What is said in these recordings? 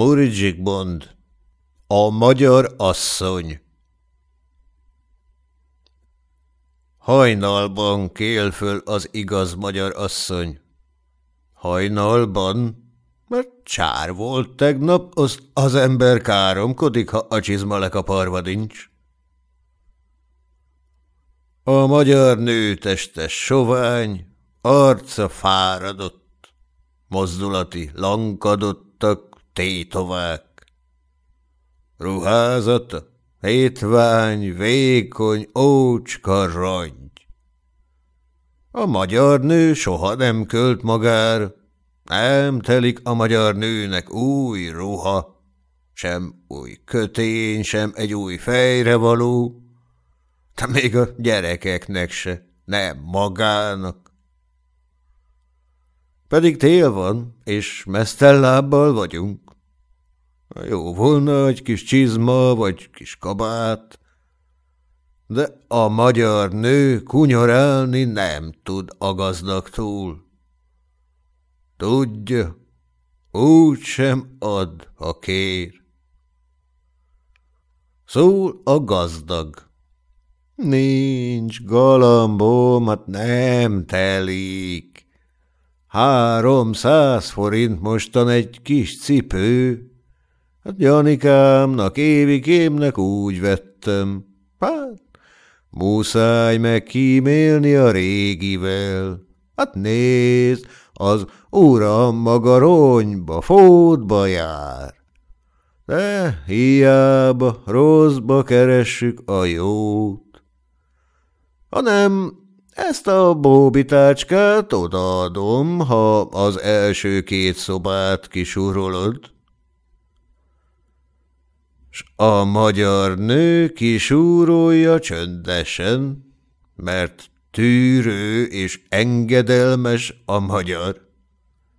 Muridzsikbond A magyar asszony Hajnalban kél föl az igaz magyar asszony. Hajnalban? Mert csár volt tegnap, az, az ember káromkodik, ha a csizma lekaparva nincs. A magyar nő teste sovány, arca fáradott, mozdulati lankadottak, tétovák. Ruházata, étvány, vékony, ócska rongy. A magyar nő soha nem költ magára, nem telik a magyar nőnek új ruha, sem új kötény, sem egy új fejre való, de még a gyerekeknek se, nem magának. Pedig tél van, és mesztellábbal vagyunk. Jó volna egy kis csizma, vagy kis kabát, de a magyar nő kunyorálni nem tud a gazdag túl. Tudja, úgy sem ad, ha kér. Szól a gazdag. Nincs galambómat, nem telik. Háromszáz forint mostan egy kis cipő. Hát Janikámnak, Évikémnek úgy vettem. Hát, muszáj meg kímélni a régivel. Hát nézd, az uram maga ronyba, fódba jár. De hiába rosszba keressük a jót hanem ezt a bóbitácskát odaadom, ha az első két szobát kisurolod. S a magyar nő kisúrolja csöndesen, mert tűrő és engedelmes a magyar,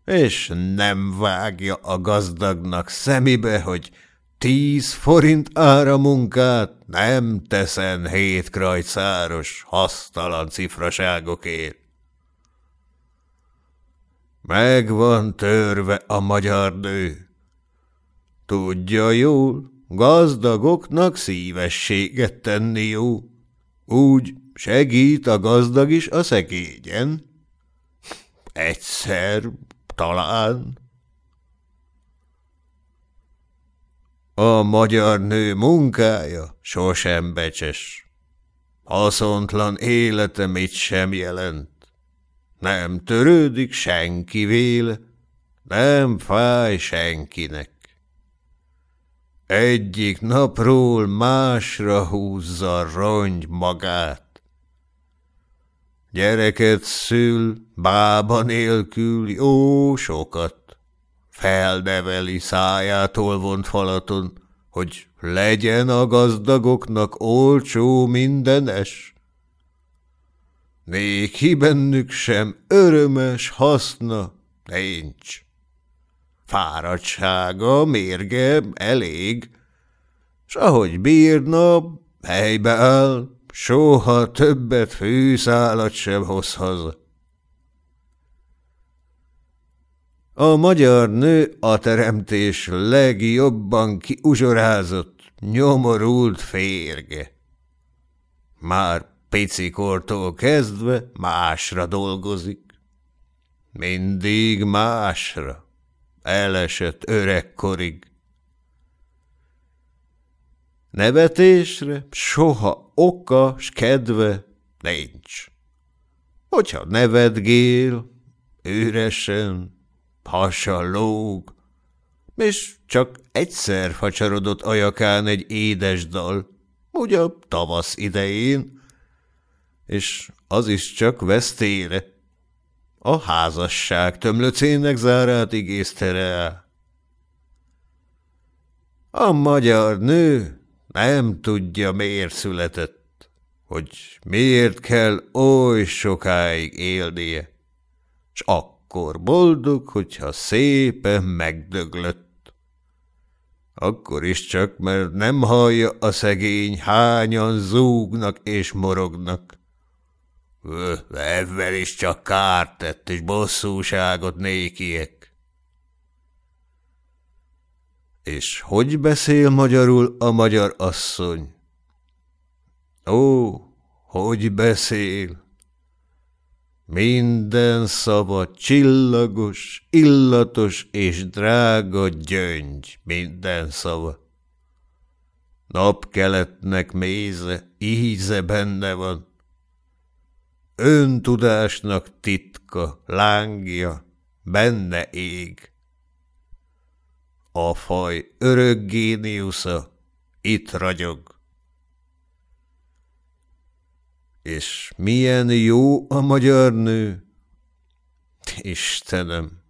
és nem vágja a gazdagnak szemibe, hogy Tíz forint ára munkát nem teszen hét krajcáros, hasztalan cifraságokért. Meg van törve a magyar nő. Tudja jól, gazdagoknak szívességet tenni jó. Úgy segít a gazdag is a szegényen. Egyszer, talán. A magyar nő munkája sosem becses. Haszontlan élete mit sem jelent. Nem törődik senki véle, nem fáj senkinek. Egyik napról másra húzza rongy magát. Gyereket szül, bába nélkül jó sokat felneveli szájától vont falaton, hogy legyen a gazdagoknak olcsó mindenes. Néki bennük sem örömes haszna nincs. Fáradtsága, mérge elég, s ahogy bírna, helybe áll, soha többet fűszálat sem hoz haza. A magyar nő a teremtés legjobban kiuzsorázott, nyomorult férge. Már picikortól kezdve másra dolgozik. Mindig másra, elesett öregkorig. Nevetésre soha oka s kedve nincs. Hogyha nevetgél, üresen, hasa lóg, és csak egyszer facsarodott ajakán egy édes dal, ugye tavasz idején, és az is csak vesztére. A házasság tömlöcének zárát igézte rá. A magyar nő nem tudja, miért született, hogy miért kell oly sokáig élnie, s akkor akkor boldog, hogyha szépen megdöglött. Akkor is csak, mert nem hallja a szegény, hányan zúgnak és morognak. Ezzel is csak kárt tett, és bosszúságot nékiek. És hogy beszél magyarul a magyar asszony? Ó, hogy beszél! Minden szava csillagos, illatos és drága gyöngy, minden szava. Napkeletnek méze, íze benne van. Öntudásnak titka, lángja, benne ég. A faj örök géniusza itt ragyog. És milyen jó a magyar nő! Istenem,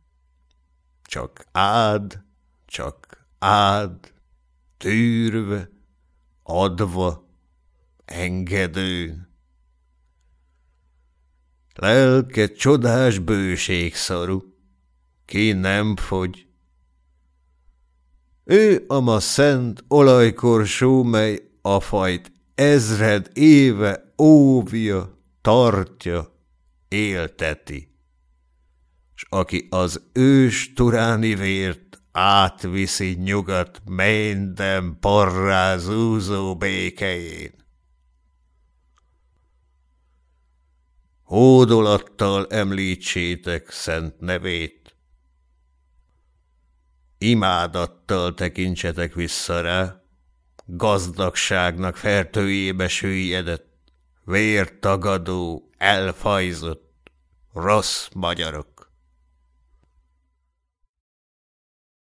csak ád, csak ád, tűrve, adva, engedőn. Lelke csodás bőség szaru, ki nem fogy. Ő a ma szent olajkorsó, mely a fajt ezred éve óvja, tartja, élteti, s aki az ős turáni vért átviszi nyugat minden parrázúzó békején. Hódolattal említsétek szent nevét, imádattal tekintsetek vissza rá, gazdagságnak fertőjébe süllyedett, vértagadó, elfajzott, rossz magyarok.